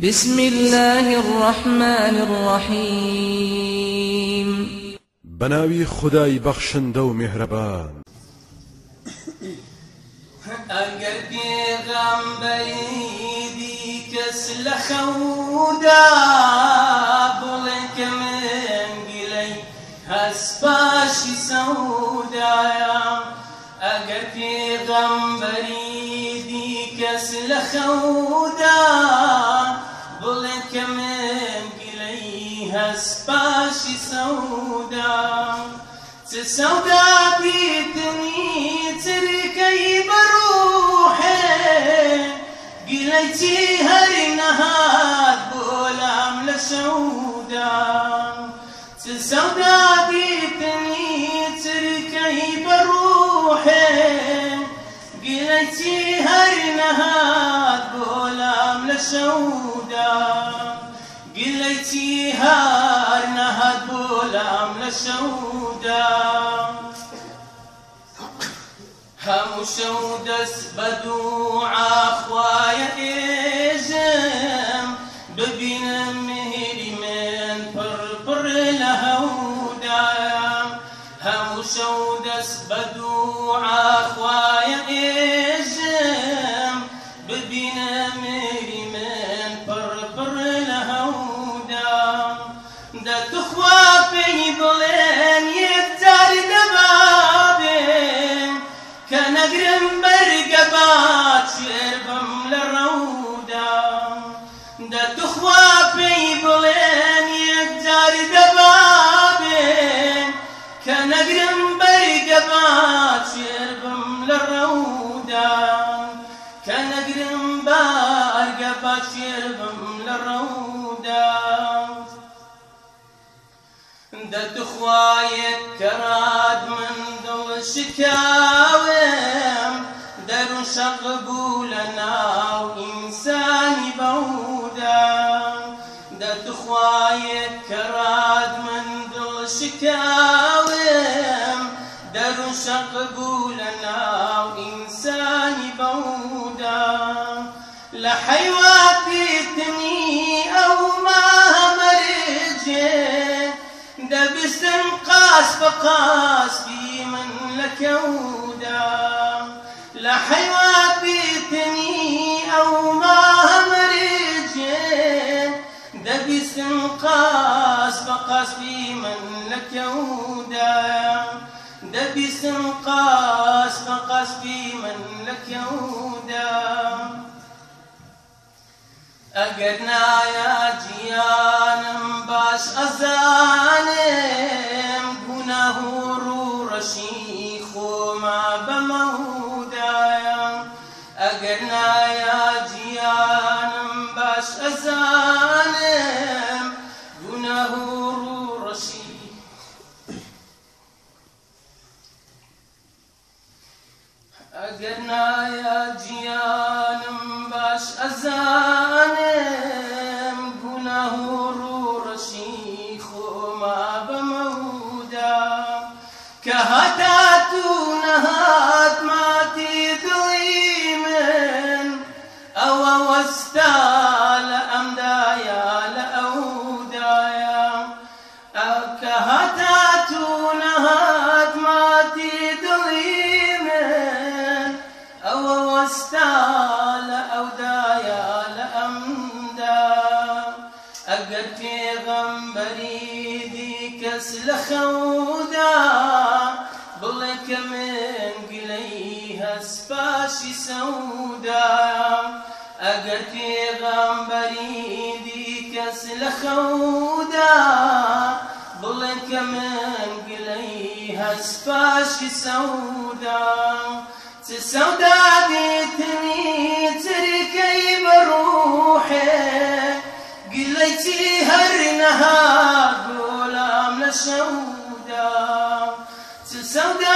بسم الله الرحمن الرحيم. بناوي خداي بخشن و مهربان. اگر پیغمبری کس لخودا بڵێکە من هەست باشی سەودایە ئەگەر پێغەمبەری دی کەس لە بیتنی چرکەی بەڕوحێ گیلەی چی هەری نەهات بۆلام لە شەودا چ سەودا بیتنی چرکەی بەڕوحێ گیلەی چی هەری نەهات بۆلام لە شەودا گیلەی دەست بە دوعا خوایە ئێژم ببینم مهری من پڕ پڕ لە هەودایە هەموو شەو کە نەگرم بەرگە بات شێر بم لە ڕەودا دەتخوا پێی بڵێن یەکجار دەبابێن کە نەگرم بەرگە بات شێر بم لە ڕەودا کە نەگرم بەرگە بات شێر بم لە ڕەودا دەتخوایەت کەرات من دڵ شکاوم بوو لە ناو ئینسانی بەودا دەتخوایەت کەرات من دڵ شکاوم دەرو شەق بوو لە ناو ئینسانی بەودا لە حیواتیتنی ئەو ماهەمەرجێ دەبستن قاس بە قاسبی من لە ماهەمەرجێ دەبستن قاس بە قاسبی من قاس بە قاسبی من ئەگەر نایە گیانم باش ئەزانم گوناه و ڕوڕەشی خۆما بەمەودایە ئەگەر نایە گیانم باش گوناه و ڕوڕەشی ئەگەر نایە گیانم باش ئەزانم گوناه و ڕوڕەشی خۆما بەمەودا کە ئەگەر پێغەمبەری دی خەودا بڵێ کە من هەست پاشی سەودا ئەگەر پێغەمبەری دی خەودا بڵێ کە من گلەی هەست پاشی سەودا چ سەودا دیتنی چرکەی بەڕوحێ ليتي هر نهار غلام لسودا سودا